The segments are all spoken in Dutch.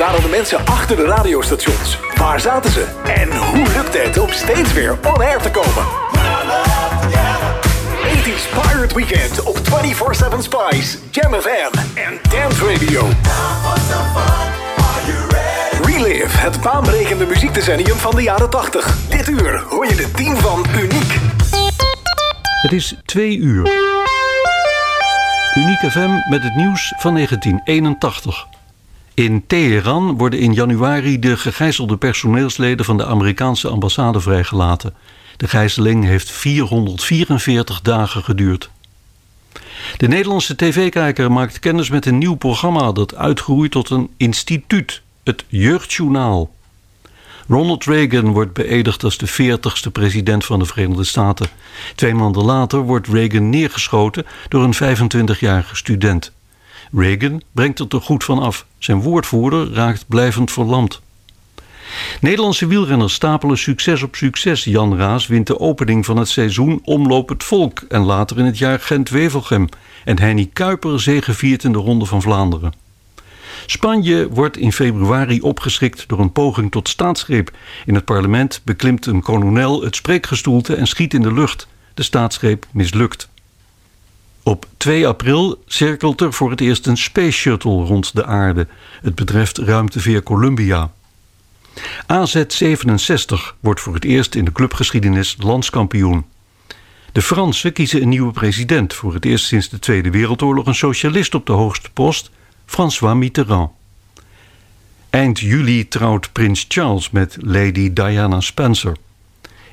waren de mensen achter de radiostations? Waar zaten ze? En hoe lukte het om steeds weer on-air te komen? 80s Pirate Weekend op 24-7 Spice, Jam FM en Dance Radio. Relive, het baanbrekende muziekdecennium van de jaren 80. Dit uur hoor je de team van Uniek. Het is twee uur. Uniek FM met het nieuws van 1981. In Teheran worden in januari de gegijzelde personeelsleden van de Amerikaanse ambassade vrijgelaten. De gijzeling heeft 444 dagen geduurd. De Nederlandse tv-kijker maakt kennis met een nieuw programma dat uitgroeit tot een instituut, het Jeugdjournaal. Ronald Reagan wordt beëdigd als de 40ste president van de Verenigde Staten. Twee maanden later wordt Reagan neergeschoten door een 25-jarige student. Reagan brengt het er goed van af. Zijn woordvoerder raakt blijvend verlamd. Nederlandse wielrenners stapelen succes op succes. Jan Raas wint de opening van het seizoen Omloop het Volk... en later in het jaar Gent-Wevelgem. En Henny Kuiper zegeviert in de Ronde van Vlaanderen. Spanje wordt in februari opgeschrikt door een poging tot staatsgreep. In het parlement beklimt een kolonel het spreekgestoelte en schiet in de lucht. De staatsgreep mislukt. Op 2 april cirkelt er voor het eerst een space shuttle rond de aarde. Het betreft ruimteveer Columbia. AZ67 wordt voor het eerst in de clubgeschiedenis landskampioen. De Fransen kiezen een nieuwe president. Voor het eerst sinds de Tweede Wereldoorlog een socialist op de hoogste post, François Mitterrand. Eind juli trouwt prins Charles met Lady Diana Spencer.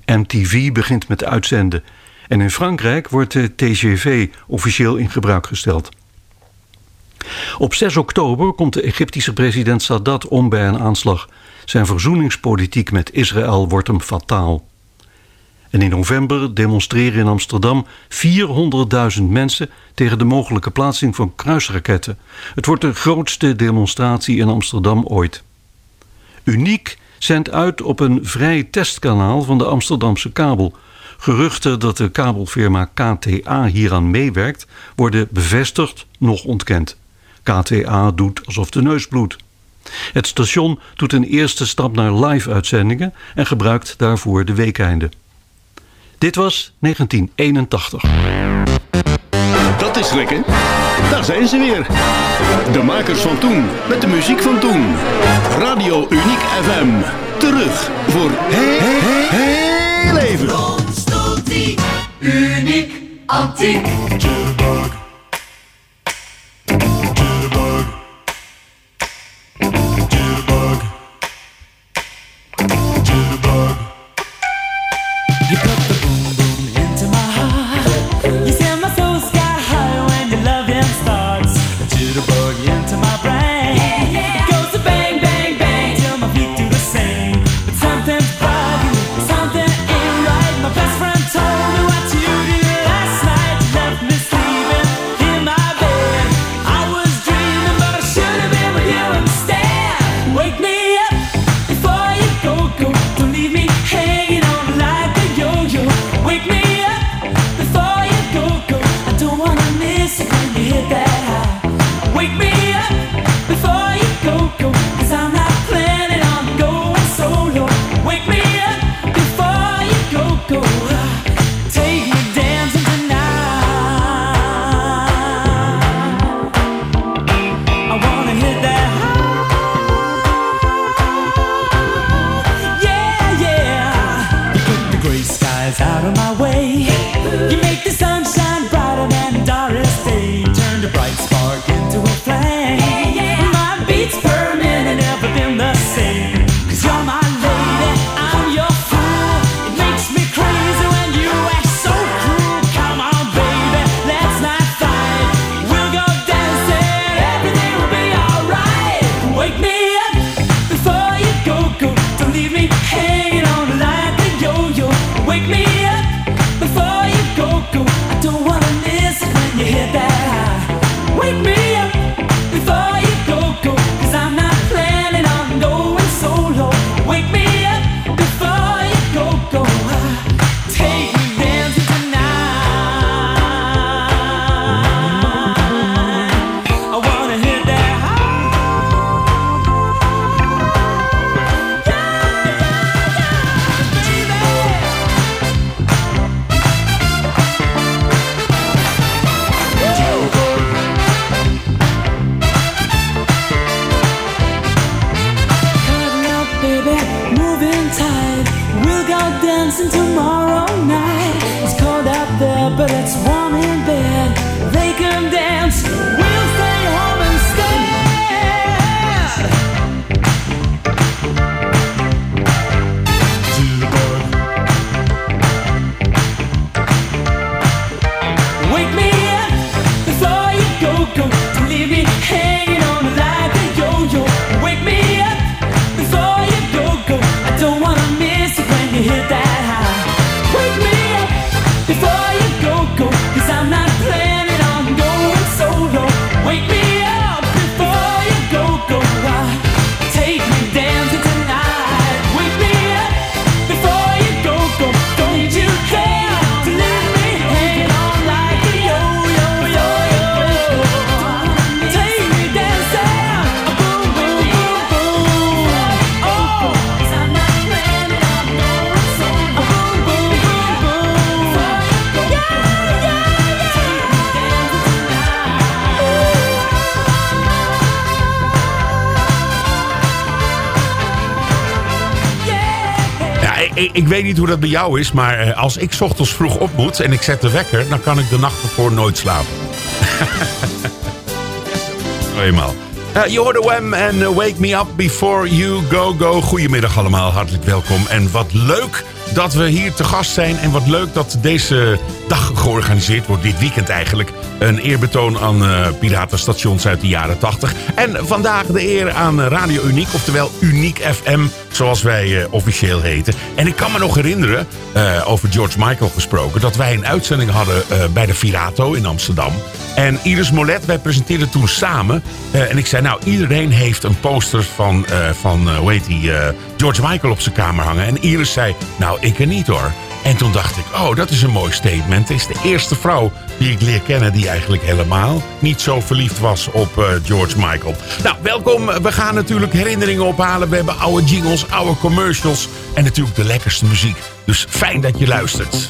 MTV begint met uitzenden en in Frankrijk wordt de TGV officieel in gebruik gesteld. Op 6 oktober komt de Egyptische president Sadat om bij een aanslag. Zijn verzoeningspolitiek met Israël wordt hem fataal. En in november demonstreren in Amsterdam 400.000 mensen tegen de mogelijke plaatsing van kruisraketten. Het wordt de grootste demonstratie in Amsterdam ooit. Uniek zendt uit op een vrij testkanaal van de Amsterdamse kabel. Geruchten dat de kabelfirma KTA hieraan meewerkt, worden bevestigd, nog ontkend. KTA doet alsof de neus bloedt. Het station doet een eerste stap naar live-uitzendingen en gebruikt daarvoor de weekeinden. Dit was 1981. Dat is lekker. Daar zijn ze weer. De makers van toen, met de muziek van toen. Radio Uniek FM. Terug voor heel, heel. Uniek Antiek. Weet niet hoe dat bij jou is, maar eh, als ik ochtends vroeg op moet en ik zet de wekker, dan kan ik de nacht ervoor nooit slapen. Eenmaal. Uh, je hoorde Wham en uh, Wake Me Up Before You Go Go. Goedemiddag allemaal, hartelijk welkom. En wat leuk dat we hier te gast zijn. En wat leuk dat deze dag georganiseerd wordt, dit weekend eigenlijk. Een eerbetoon aan uh, piratenstations uit de jaren 80. En vandaag de eer aan Radio Uniek, oftewel Uniek FM, zoals wij uh, officieel heten. En ik kan me nog herinneren, uh, over George Michael gesproken, dat wij een uitzending hadden bij de Virato in Amsterdam. En Iris Molet, wij presenteerden toen samen. en ik zei, nou, iedereen heeft een poster van, van hoe heet die, George Michael op zijn kamer hangen. En Iris zei, nou, ik er niet hoor. En toen dacht ik, oh, dat is een mooi statement. Het is de eerste vrouw die ik leer kennen die eigenlijk helemaal niet zo verliefd was op uh, George Michael. Nou, welkom. We gaan natuurlijk herinneringen ophalen. We hebben oude jingles, oude commercials en natuurlijk de lekkerste muziek. Dus fijn dat je luistert.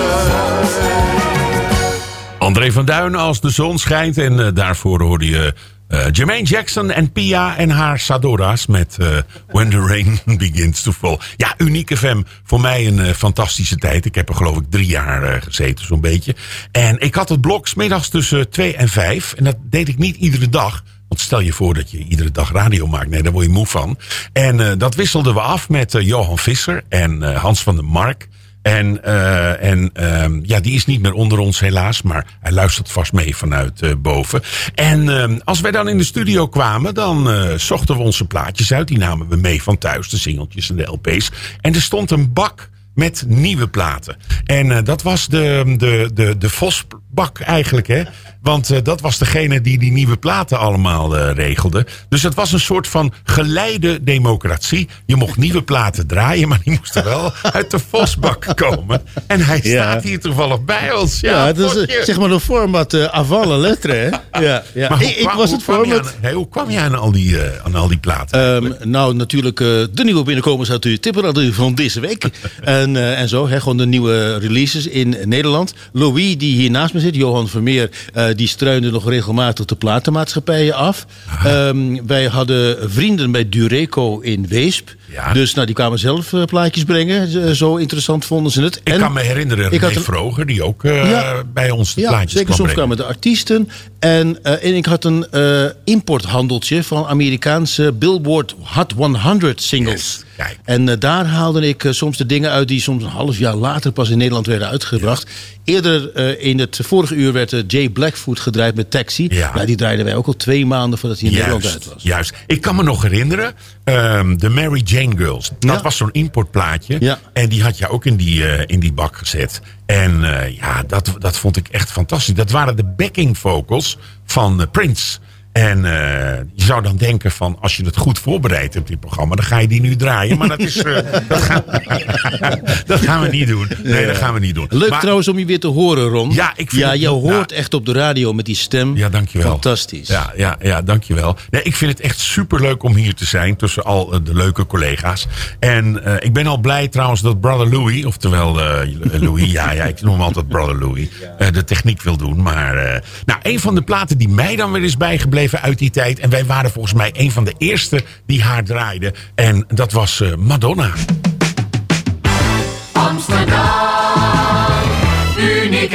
André van Duin als de zon schijnt. En eh, daarvoor hoorde je eh, Jermaine Jackson en Pia en haar Sadora's met eh, When the Rain Begins to Fall. Ja, Unieke FM. Voor mij een fantastische tijd. Ik heb er geloof ik drie jaar gezeten, zo'n beetje. En ik had het blok 's middags tussen twee en vijf. En dat deed ik niet iedere dag. Want stel je voor dat je iedere dag radio maakt. Nee, daar word je moe van. En dat wisselden we af met Johan Visser en Hans van der Mark. En, eh, en ehm, ja, die is niet meer onder ons helaas, maar hij luistert vast mee vanuit eh, boven. En ehm, als wij dan in de studio kwamen, dan eh, zochten we onze plaatjes uit. Die namen we mee van thuis, de singeltjes en de LP's. En er stond een bak met nieuwe platen. En eh, dat was de, de, de, de Vosbak eigenlijk, hè? Want eh, dat was degene die die nieuwe platen allemaal eh, regelde. Dus het was een soort van geleide democratie. Je mocht nieuwe platen draaien, maar die moesten wel uit de Vosbak komen. En hij Ja. staat hier toevallig bij ons. Ja, Ja, het is zeg maar een format uh, avant la lettre, hè? Ja, ja. Maar hoe Ik, kwam- was het format. aan- hoe kwam je aan al die, aan al die platen? Ehm, nou, natuurlijk de nieuwe binnenkomers uit de tipperade van deze week. en, eh, en zo, hè, gewoon de nieuwe releases in Nederland. Louis, die hier naast me zit, Johan Vermeer, eh, die struinde nog regelmatig de platenmaatschappijen af. Ehm, wij hadden vrienden bij Dureco in Weesp. Ja. Dus nou, die kwamen zelf eh, plaatjes brengen. Z- Zo interessant vonden ze het. ik En- kan me herinneren, ik had een- Vroger, die ook eh, Ja. bij ons de Ja, plaatjes zeker kwam soms kwamen de artiesten. En, eh, en ik had een eh, importhandeltje van Amerikaanse Billboard Hot 100 singles. Yes. En eh, daar haalde ik eh, soms de dingen uit die soms een half jaar later pas in Nederland werden uitgebracht. Eerder eh, in het vorige uur werd eh, Jay Blackfoot gedraaid met Taxi. Ja. Nou, die draaiden wij ook al twee maanden voordat hij in Nederland uit was. Juist. Ik kan me nog herinneren, ehm, de Mary Jane Girls. Dat Ja. was zo'n importplaatje. Ja. En die had je ook in die, eh, in die bak gezet. En ja, dat, dat vond ik echt fantastisch. Dat waren de backing vocals van Prince. En eh, je zou dan denken van, als je het goed voorbereid hebt, dit programma, dan ga je die nu draaien. Maar dat, is, eh, dat, gaan, dat gaan we niet doen. Nee, dat gaan we niet doen. Leuk Maar- trouwens om je weer te horen, Ron. Ja, ik vind ja je hoort echt op de radio met die stem. Ja, dankjewel. Fantastisch. Ja, ja, ja dankjewel. Nee, ik vind het echt superleuk om hier te zijn tussen al eh, de leuke collega's. En ik ben al blij trouwens dat Brother Louis, oftewel Louis, ja, ja, ik noem hem altijd Brother Louis, de techniek wil doen. Maar nou, een van de platen die mij dan weer is bijgebleven Even uit die tijd. En wij waren volgens mij een van de eerste die haar draaiden. En dat was eh, Madonna. Amsterdam, uniek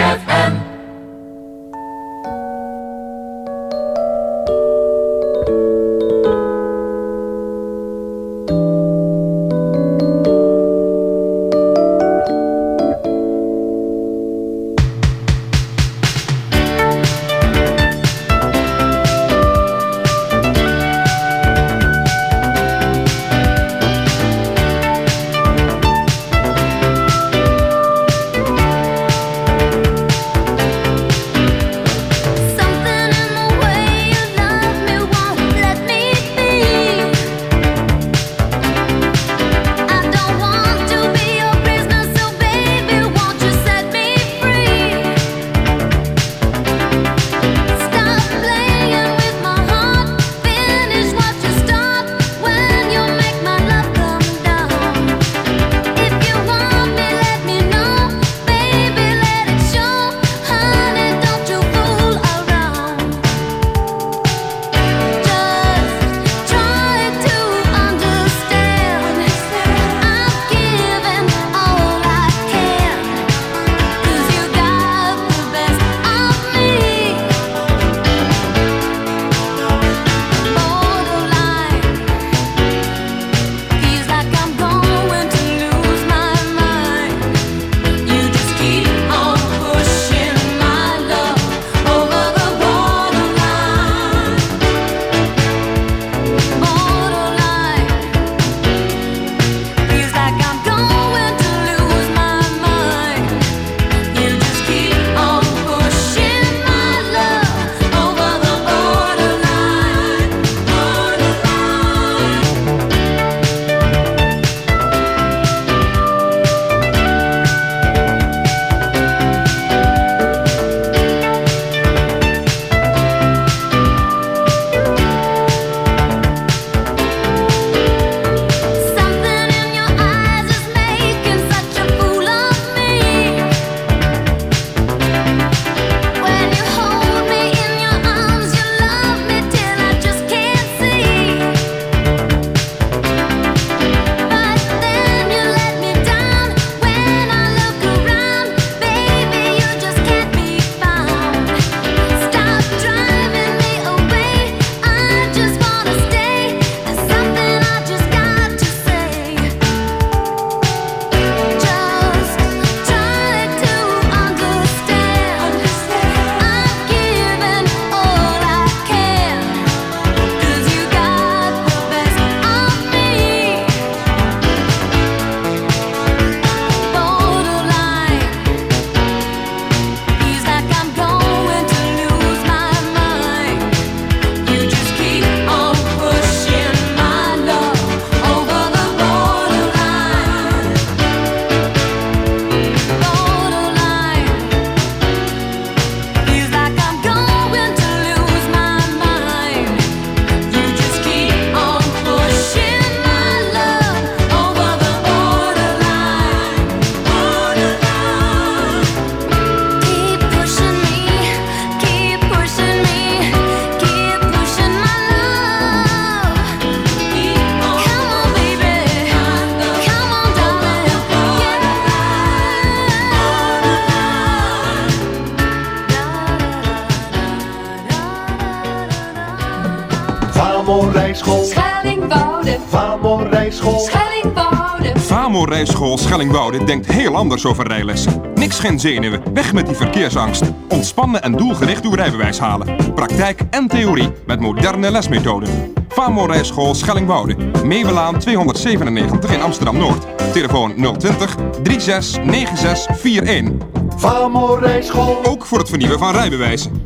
Rijschool. Schellingwoude. Vamo Rijschool. Schellingwoude. Famo Rijschool Schellingwoude denkt heel anders over rijlessen. Niks geen zenuwen, weg met die verkeersangst. Ontspannen en doelgericht uw rijbewijs halen. Praktijk en theorie met moderne lesmethoden. Famo Rijschool Schellingwoude. Meewelaan 297 in Amsterdam-Noord. Telefoon 020 36 96 41. Vamo Rijschool. Ook voor het vernieuwen van rijbewijzen.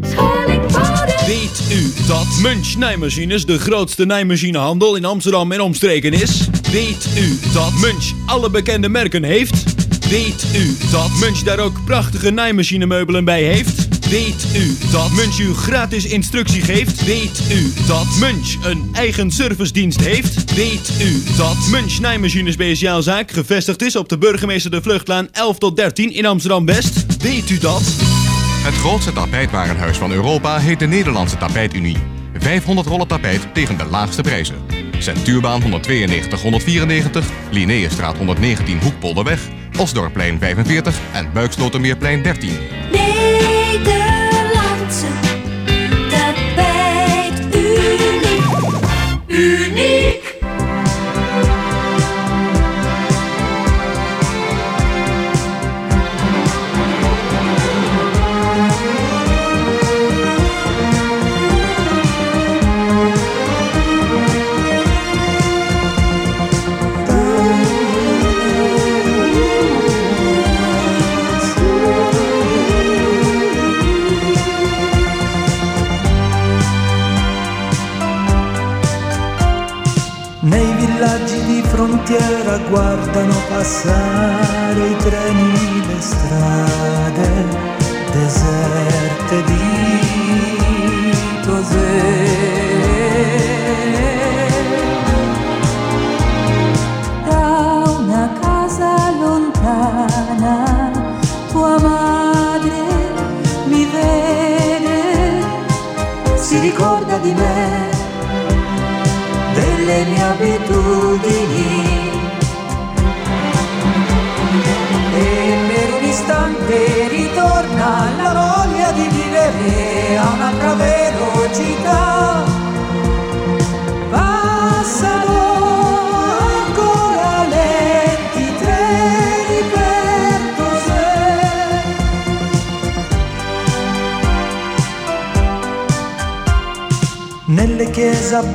Weet u dat Munch Nijmachines de grootste nijmachinehandel in Amsterdam en omstreken is? Weet u dat Munch alle bekende merken heeft? Weet u dat Munch daar ook prachtige nijmachinemeubelen bij heeft? Weet u dat Munch u gratis instructie geeft? Weet u dat Munch een eigen servicedienst heeft? Weet u dat Munch Nijmachines Speciaalzaak gevestigd is op de burgemeester de Vluchtlaan 11 tot 13 in Amsterdam-West? Weet u dat? Het grootste tapijtwarenhuis van Europa heet de Nederlandse Tapijtunie. 500 rollen tapijt tegen de laagste prijzen. Centuurbaan 192 194, Linnaeusstraat 119 Hoekpolderweg, Osdorpplein 45 en Buikslotermeerplein 13. Nederlandse di frontiera guardano passare i treni,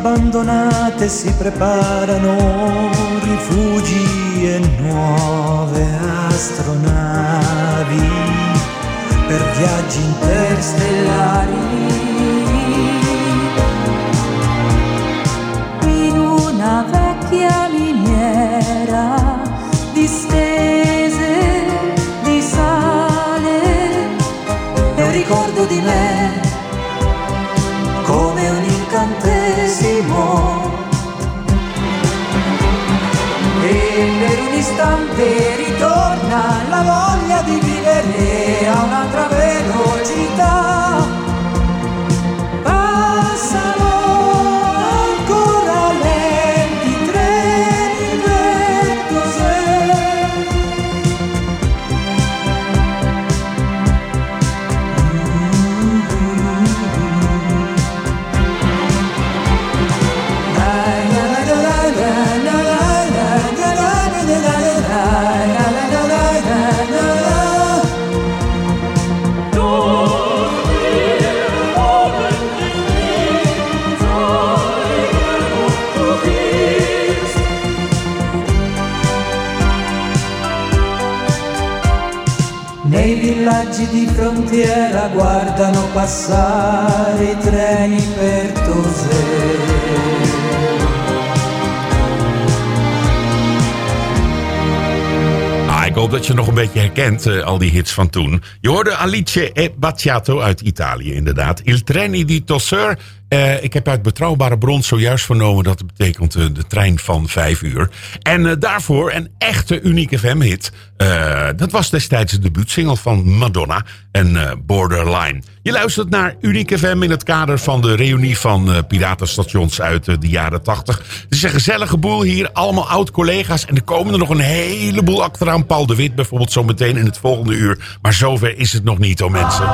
abbandonate si preparano rifugi e nuove astronavi per viaggi interstellari. Istante ritorna la voglia di vivere a un'altra passare i treni per Tosè. Ah, ik hoop dat je nog een beetje herkent, eh, al die hits van toen. Je hoorde Alice e Battiato uit Italië, inderdaad. Il treni di Tosseur. Eh, ik heb uit betrouwbare bron zojuist vernomen dat het betekent eh, de trein van vijf uur. En eh, daarvoor een echte unieke FM-hit. Dat was destijds de debuutsingle van Madonna en Borderline. Je luistert naar Unieke FM in het kader van de reunie van piratenstations uit de jaren 80. Het is een gezellige boel hier, allemaal oud-collega's. En er komen er nog een heleboel achteraan. Paul de Wit bijvoorbeeld zo meteen in het volgende uur. Maar zover is het nog niet, oh mensen.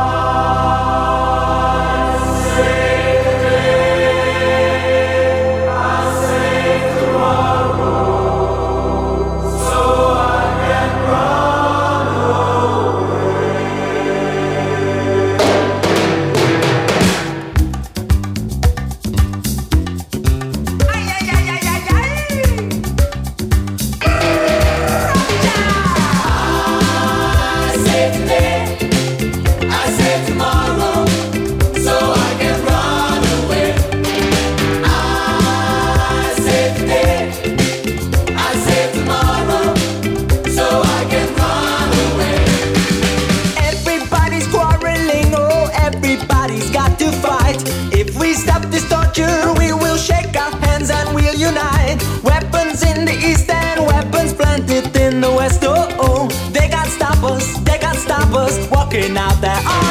we stop this torture, we will shake our hands and we'll unite. Weapons in the east and weapons planted in the west. Oh, oh. they can't stop us, they can't stop us. Walking out there. Oh.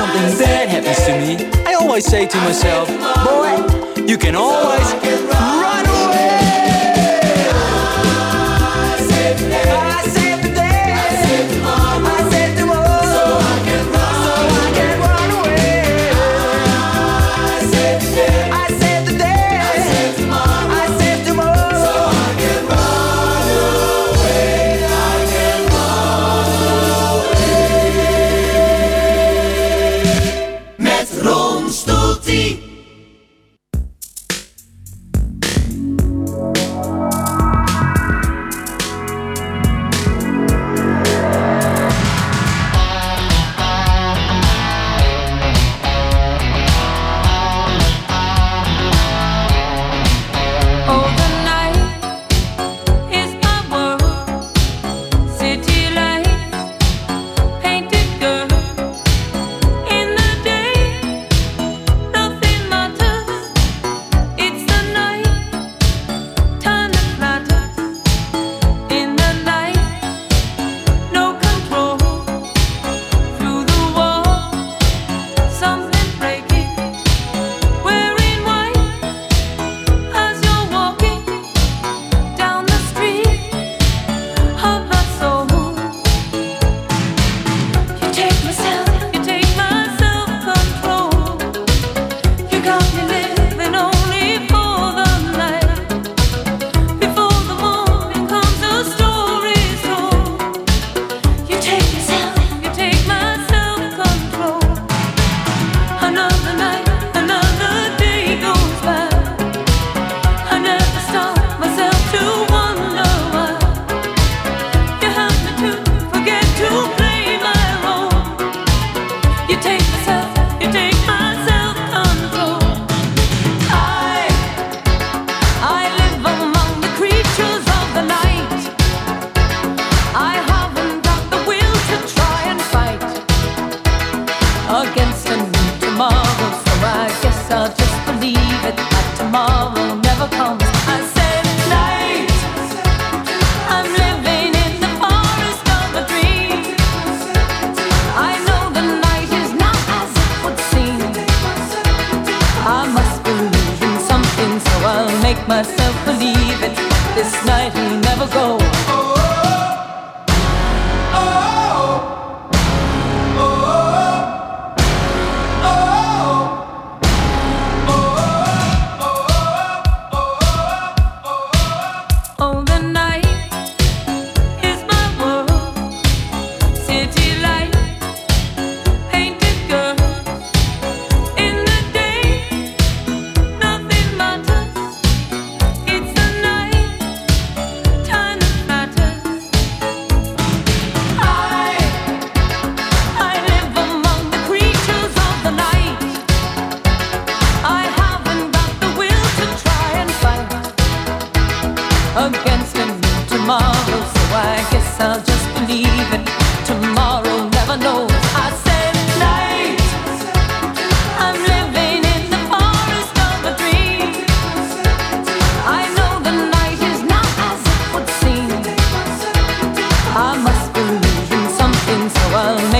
something bad happens to me, I always say to myself, boy, you can always run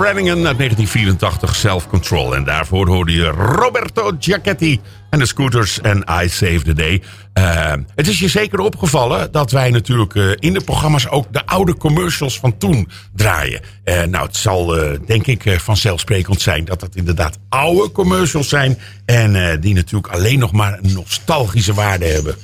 Brannigan uit 1984, Self Control. En daarvoor hoorde je Roberto Giacchetti en de Scooters en I Save the Day. Eh, het is je zeker opgevallen dat wij natuurlijk eh, in de programma's ook de oude commercials van toen draaien. Eh, nou, het zal eh, denk ik eh, vanzelfsprekend zijn dat dat inderdaad oude commercials zijn. En eh, die natuurlijk alleen nog maar een nostalgische waarde hebben.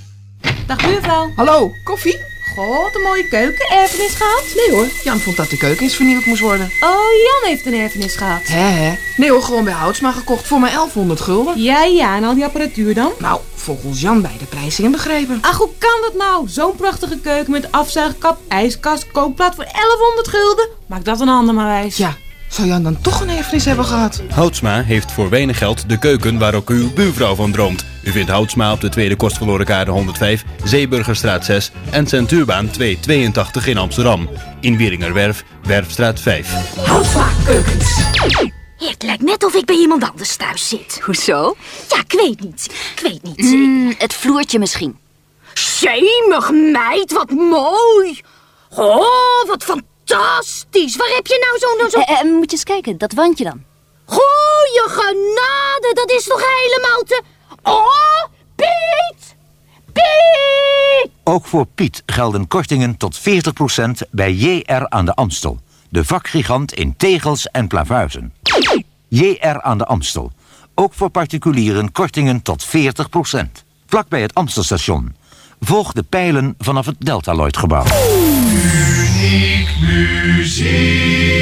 Dag buurvrouw. Hallo, koffie? God, een mooie keukenerfenis gehad? Nee hoor, Jan vond dat de keuken eens vernieuwd moest worden. Oh, Jan heeft een erfenis gehad. Hè hè? Nee hoor, gewoon bij Houtsma gekocht voor maar 1100 gulden. Ja, ja, en al die apparatuur dan? Nou, volgens Jan bij de prijzen inbegrepen. Ach, hoe kan dat nou? Zo'n prachtige keuken met afzuigkap, ijskast, kookplaat voor 1100 gulden? Maak dat een ander maar wijs. Ja, zou Jan dan toch een erfenis hebben gehad? Houtsma heeft voor weinig geld de keuken waar ook uw buurvrouw van droomt. U vindt Houtsma op de tweede kostverloren kade 105, Zeeburgerstraat 6 en Centuurbaan 282 in Amsterdam. In Wieringerwerf, Werfstraat 5. Houtvaak keukens. Het lijkt net of ik bij iemand anders thuis zit. Hoezo? Ja, ik weet niet. Ik weet niet. het vloertje misschien. Zemig meid, wat mooi. Oh, wat fantastisch. Waar heb je nou zo'n... Zo... Eh, eh, moet je eens kijken, dat wandje dan. Goeie genade, dat is toch helemaal te... Oh, Piet! Piet! Ook voor Piet gelden kortingen tot 40% bij JR aan de Amstel. De vakgigant in tegels en plavuizen. JR aan de Amstel. Ook voor particulieren kortingen tot 40%. Vlak bij het Amstelstation. Volg de pijlen vanaf het Deltaloid-gebouw. Uniek muziek.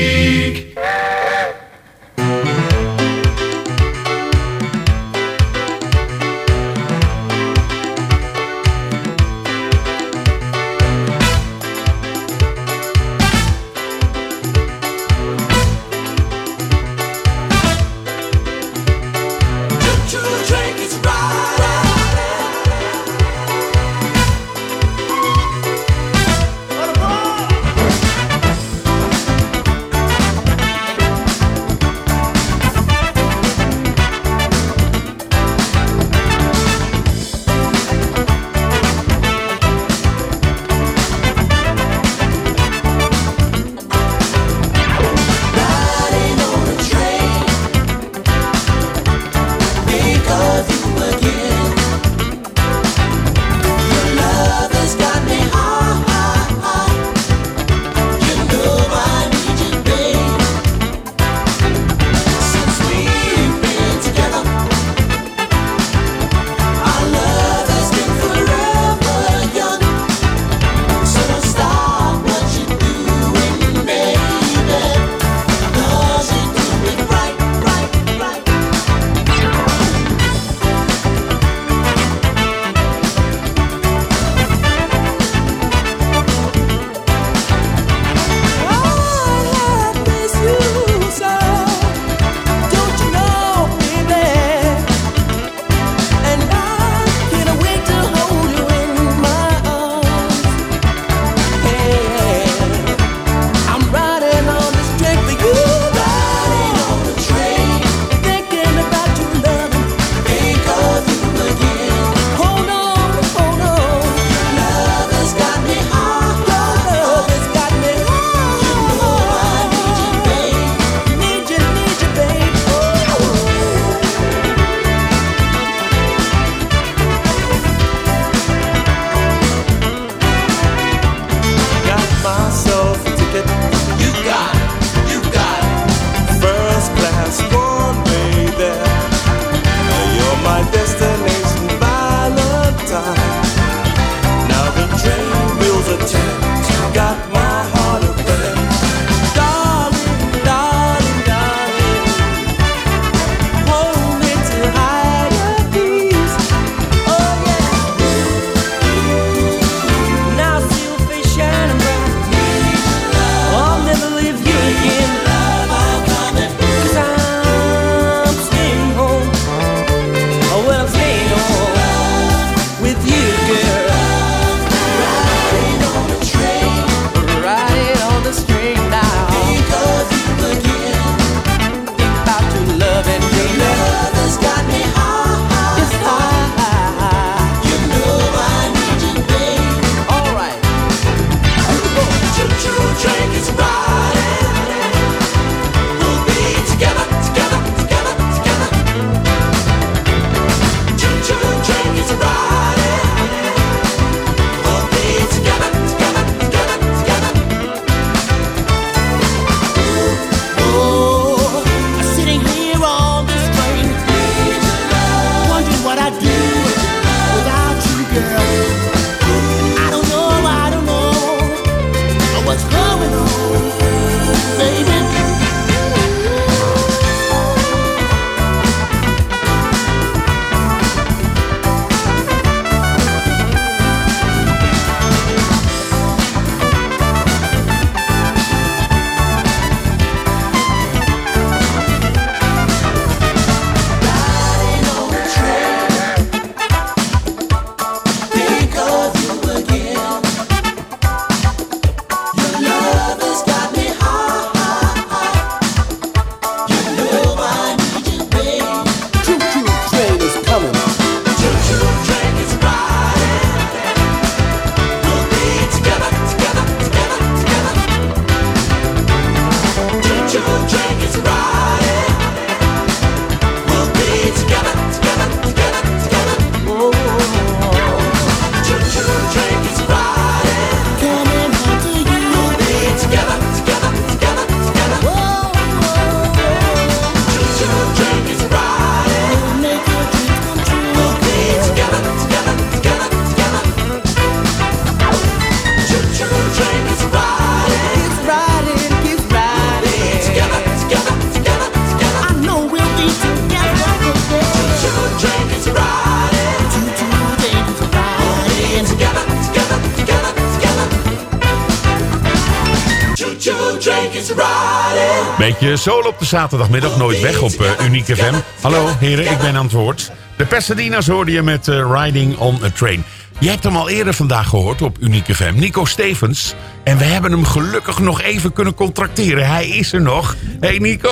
Beetje solo op de zaterdagmiddag, nooit weg op eh, Unique FM. Hallo heren, ik ben aan het woord. De Pasadena's hoorde je met eh, Riding on a Train. Je hebt hem al eerder vandaag gehoord op Unique FM. Nico Stevens. En we hebben hem gelukkig nog even kunnen contracteren. Hij is er nog. Hey Nico!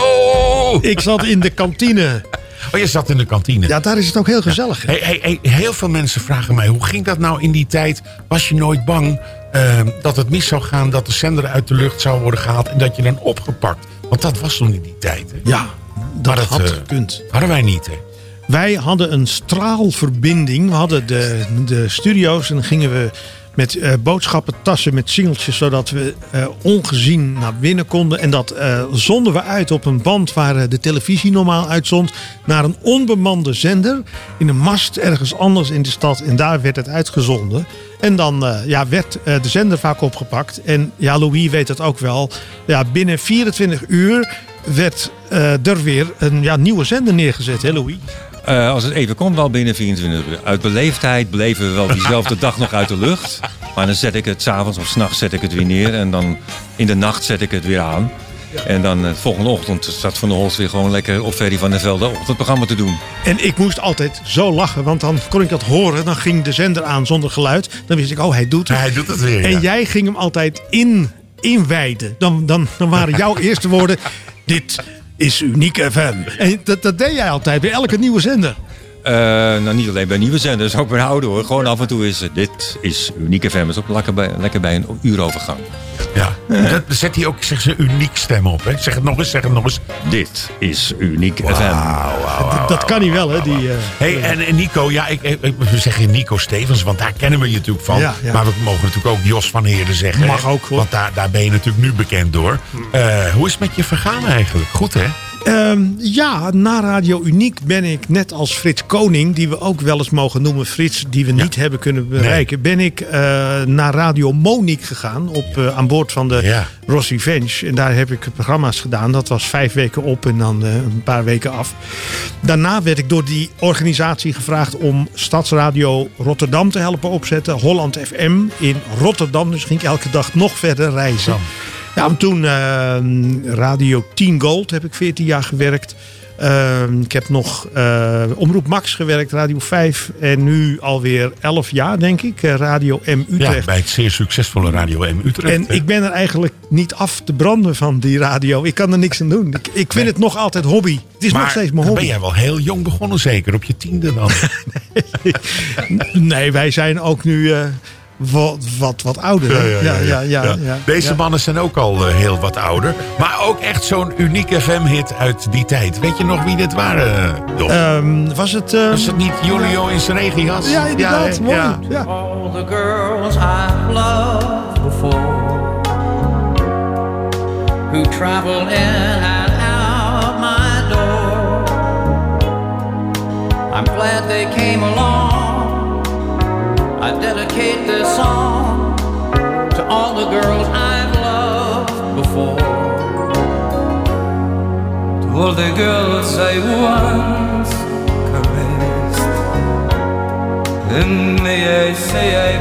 Ik zat in de kantine. Oh, je zat in de kantine. Ja, daar is het ook heel gezellig. Hey, hey, hey, heel veel mensen vragen mij, hoe ging dat nou in die tijd? Was je nooit bang eh, dat het mis zou gaan, dat de zender uit de lucht zou worden gehaald en dat je dan opgepakt? Want dat was toen in die tijd. Hè? Ja, dat had eh, gekund. Hadden wij niet, hè? Wij hadden een straalverbinding. We hadden de, de studio's en dan gingen we met eh boodschappentassen met singeltjes, zodat we eh, ongezien naar binnen konden. En dat eh, zonden we uit op een band waar de televisie normaal uitzond, naar een onbemande zender in een mast ergens anders in de stad. En daar werd het uitgezonden. En dan ja, werd de zender vaak opgepakt. En ja, Louis weet het ook wel. Ja, binnen 24 uur werd er weer een ja, nieuwe zender neergezet, hè Louis? Eh, als het even komt, wel binnen 24 uur. Uit beleefdheid bleven we wel diezelfde dag nog uit de lucht. Maar dan zet ik het s'avonds of s'nachts zet ik het weer neer. En dan in de nacht zet ik het weer aan. En dan de volgende ochtend zat Van der Holst weer gewoon lekker op Ferry van der Velde ochtendprogramma te doen. En ik moest altijd zo lachen, want dan kon ik dat horen. Dan ging de zender aan zonder geluid. Dan wist ik, oh, hij doet het. Hij doet het weer, En ja. jij ging hem altijd in, inwijden. Dan, dan, dan waren jouw eerste woorden, dit is Uniek FM. En dat, dat deed jij altijd bij elke nieuwe zender. Eh, nou, niet alleen bij nieuwe zenders, ook bij de oude hoor. Gewoon af en toe is het, dit is Unieke FM. is ook lekker bij, lekker bij een uurovergang. Ja. Dat zet hij ook zeg, zijn uniek stem op. Hè? Zeg het nog eens, zeg het nog eens. Dit is Uniek FM. Dat, dat kan hij wel, hè? Die, eh, Hey, en, en Nico, ja, ik, ik, ik- we zeggen Nico Stevens, want daar kennen we je natuurlijk van. Ja, ja. Maar we mogen natuurlijk ook Jos van Heerden zeggen. Mag hè? ook, hoor. Want daar, daar ben je natuurlijk nu bekend door. Eh, hoe is het met je vergaan eigenlijk? Goed, hè? Ehm, ja, na Radio Uniek ben ik net als Frits Koning, die we ook wel eens mogen noemen Frits, die we niet hebben kunnen bereiken, ben ik eh, naar Radio Monique gegaan op, eh, aan boord van de Ross Revenge. En daar heb ik programma's gedaan. Dat was vijf weken op en dan eh, een paar weken af. Daarna werd ik door die organisatie gevraagd om Stadsradio Rotterdam te helpen opzetten. Holland FM in Rotterdam. Dus ging ik elke dag nog verder reizen. Ja, en toen eh, Radio 10 Gold heb ik 14 jaar gewerkt. Eh, ik heb nog eh, Omroep Max gewerkt, Radio 5. En nu alweer 11 jaar, denk ik, eh, Radio M Ja, Utrecht. bij het zeer succesvolle Radio M Utrecht. en hè? ik ben er eigenlijk niet af te branden van die radio. Ik kan er niks aan doen. Ik, ik vind het nog altijd hobby. Het is maar nog steeds mijn hobby. ben jij wel heel jong begonnen, zeker? Op je tiende dan? Nee, wij zijn ook nu eh, wat, wat, wat ouder. hè? ja, ja, ja, ja, Deze ja. mannen zijn ook al eh, heel wat ouder. Maar ook echt zo'n unieke FM-hit uit die tijd. Weet je nog wie dit waren, Jos? Ehm, was het... ehm, Was het niet Julio in zijn regenjas? Ja, inderdaad. mooi. Ja. Ja. All the girls I've loved before Who travel in and out my door I'm glad they came along I dedicate this song To all the girls I've loved before. To all the girls I once caressed. And may I say I've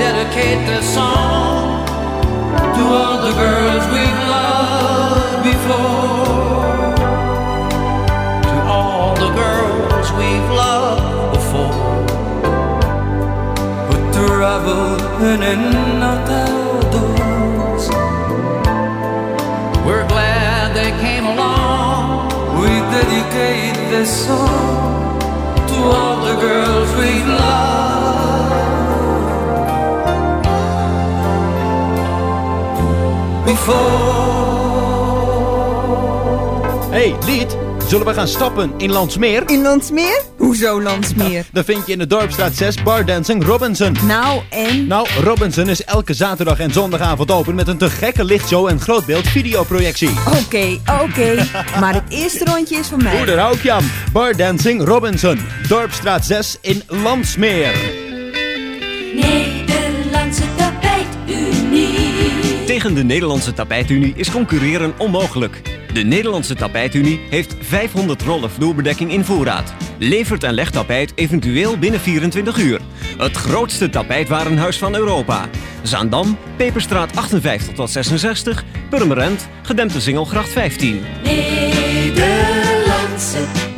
dedicate this song to all the girls we've loved before. To all the girls we've loved before. Who traveled in and out our doors. We're glad they came along. We dedicate this song to all the girls we've loved. Hey, Lied, zullen we gaan stappen in Landsmeer? In Landsmeer? Hoezo Landsmeer? Dat vind je in de Dorpstraat 6 Bar Dancing Robinson. Nou, en? Nou, Robinson is elke zaterdag en zondagavond open met een te gekke lichtshow en grootbeeld videoprojectie. Oké, oké. maar het eerste rondje is van mij. Hoe daar ook Jan. Bar Dancing Robinson. Dorpstraat 6 in Landsmeer. Nederlandse tapijtunie. Tegen de Nederlandse tapijtunie is concurreren onmogelijk. De Nederlandse tapijtunie heeft 500 rollen vloerbedekking in voorraad. Levert en legt tapijt eventueel binnen 24 uur. Het grootste tapijtwarenhuis van Europa. Zaandam, Peperstraat 58 tot 66, Purmerend, Gedempte Singelgracht 15. Nederlandse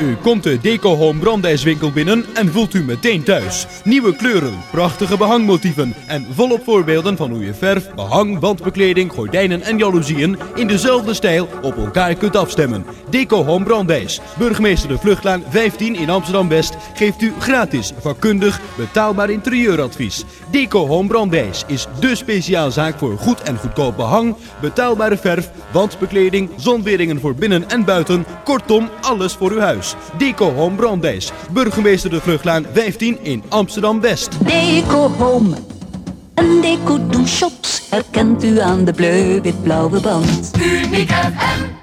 U komt de Deco Home brandijswinkel binnen en voelt u meteen thuis. Nieuwe kleuren, prachtige behangmotieven en volop voorbeelden van hoe je verf, behang, wandbekleding, gordijnen en jaloezieën in dezelfde stijl op elkaar kunt afstemmen. Deco Home Brandijs, burgemeester de Vluchtlaan 15 in Amsterdam-West, geeft u gratis vakkundig betaalbaar interieuradvies. Deco Home Brandijs is dé speciaalzaak voor goed en goedkoop behang, betaalbare verf, wandbekleding, zonweringen voor binnen en buiten, kortom alles voor uw huis. Deco Home Brandijs, burgemeester de Vluchtlaan 15 in Amsterdam-West. Deco Home. En Deco Doen Shops herkent u aan de bleu-wit-blauwe band. Uniek FM.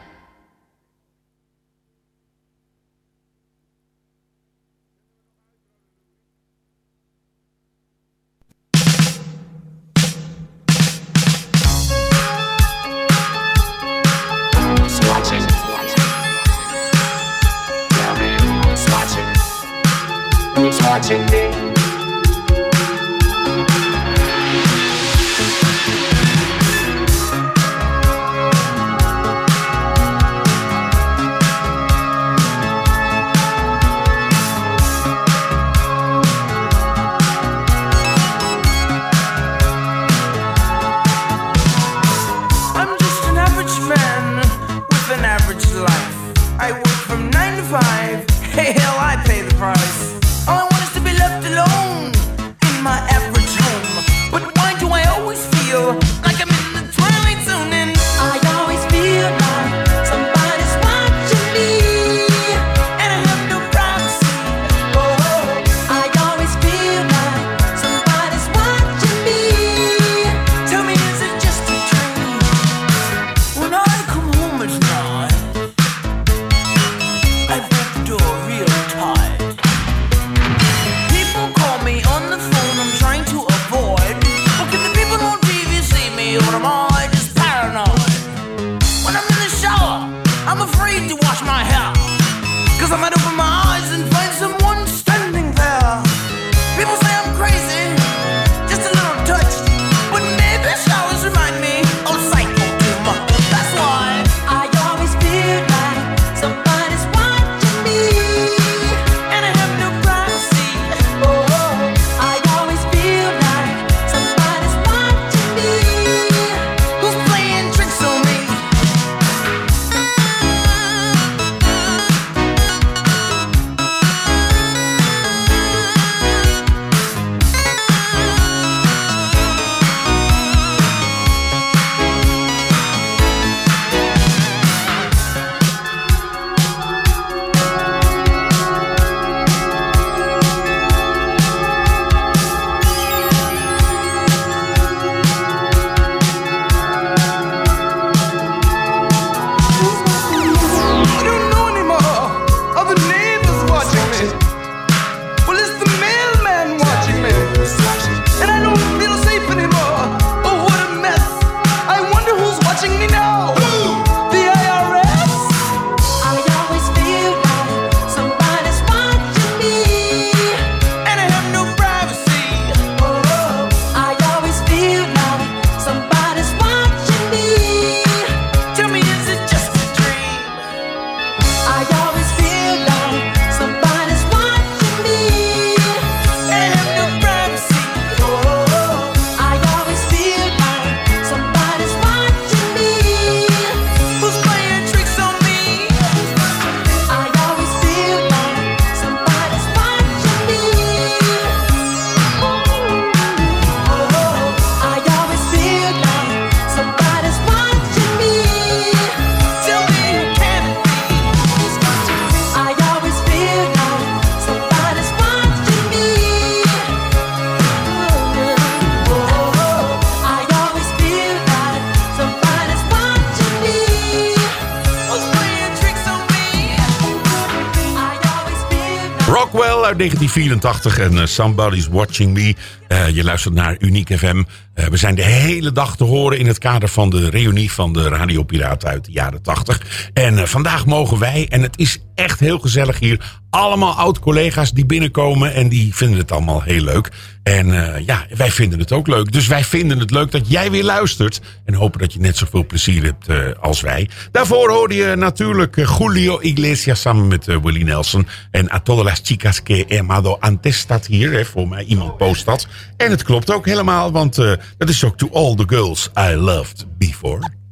1984 en eh, Somebody's Watching Me. Eh, je luistert naar Uniek FM. Eh, we zijn de hele dag te horen in het kader van de reunie van de radiopiraten uit de jaren 80. En eh, vandaag mogen wij, en het is echt heel gezellig hier, allemaal oud-collega's die binnenkomen en die vinden het allemaal heel leuk. En ja, wij vinden het ook leuk. Dus wij vinden het leuk dat jij weer luistert en hopen dat je net zoveel plezier hebt als wij. Daarvoor hoorde je natuurlijk Julio Iglesias samen met Willie Nelson en A todas las chicas que he amado antes staat hier. Voor mij iemand post dat. En het klopt ook helemaal, want eh, dat is ook To All The Girls I Loved Before.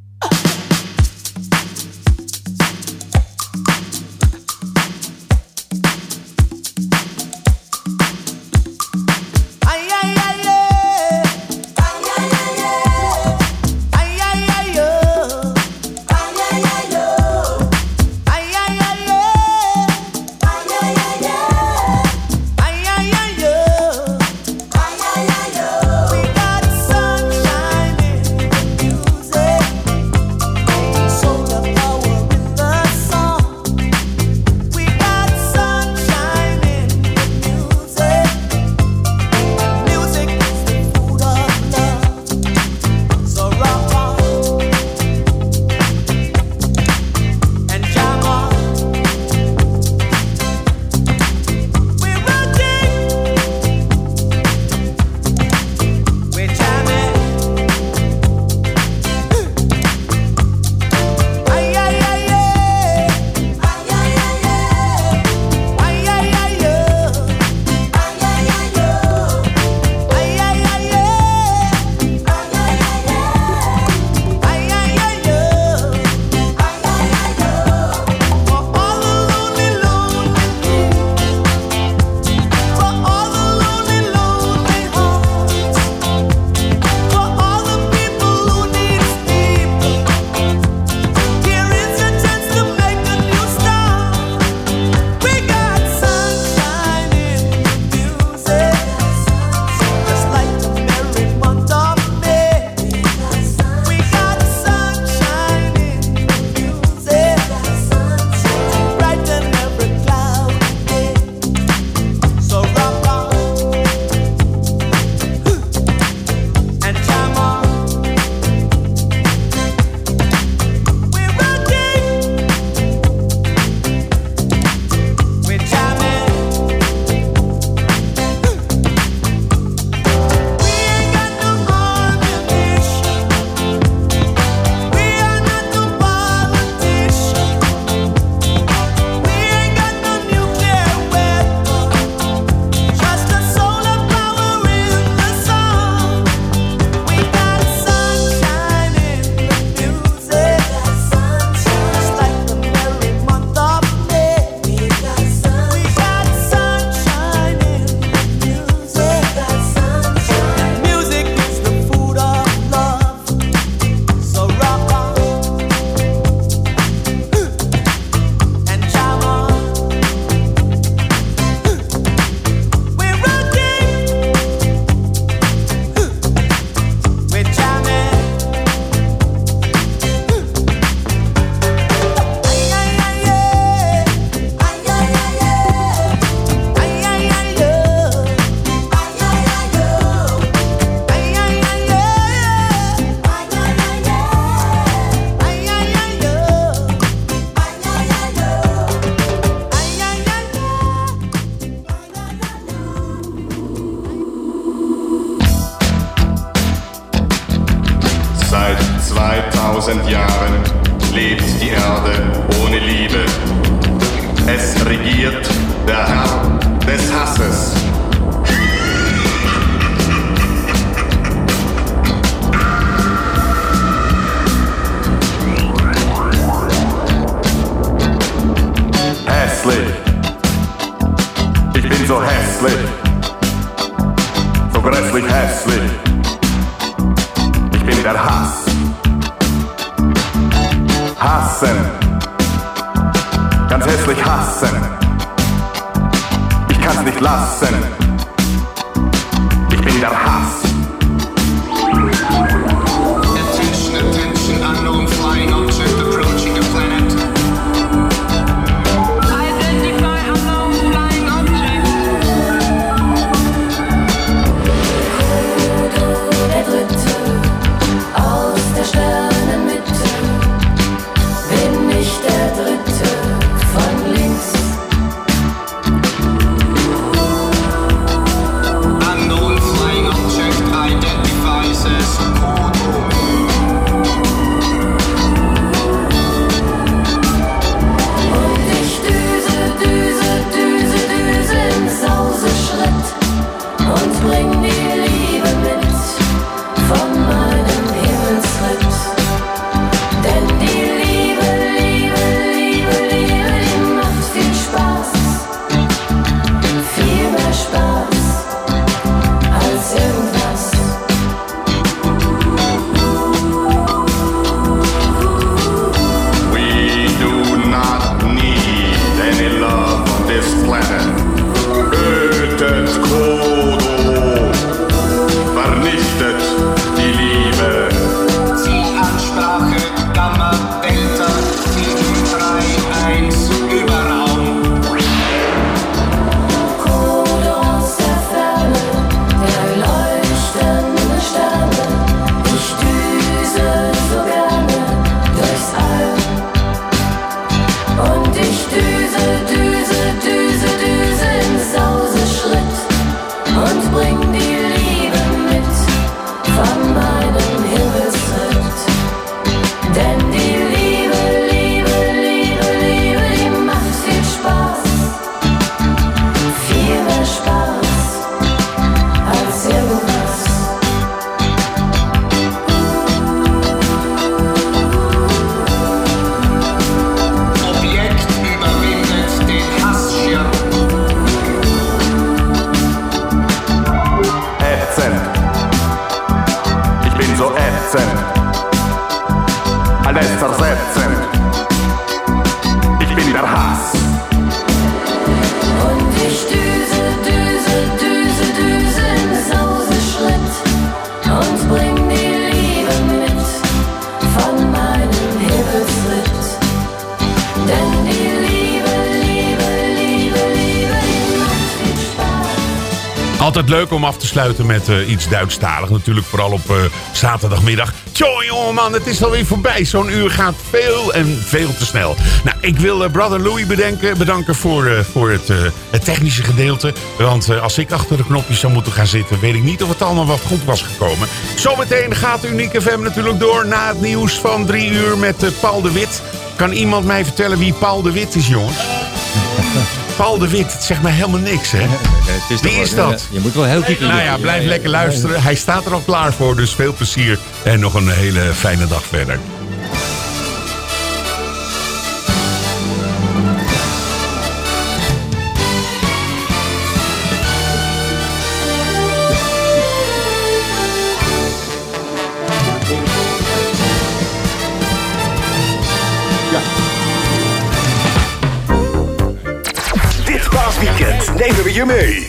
Leuk om af te sluiten met eh, iets Duitsstalig. Natuurlijk vooral op eh, zaterdagmiddag. Tjoh, jongeman, het is alweer voorbij. Zo'n uur gaat veel en veel te snel. Nou, ik wil eh, Brother Louis bedenken, bedanken voor, voor het, het technische gedeelte. Want als ik achter de knopjes zou moeten gaan zitten... weet ik niet of het allemaal wat goed was gekomen. Zometeen gaat Unique FM natuurlijk door... na het nieuws van drie uur met Paul de Wit. Kan iemand mij vertellen wie Paul de Wit is, jongens? Paul de Wit, het zegt mij helemaal niks, hè? is Wie is dat? Je moet wel heel diep in Nou ja, blijf lekker luisteren. Hij staat er al klaar voor, dus veel plezier. En nog een hele fijne dag verder.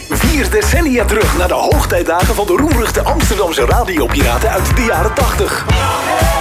Vier decennia terug naar de hoogtijdagen van de roemruchte Amsterdamse radiopiraten uit de jaren 80.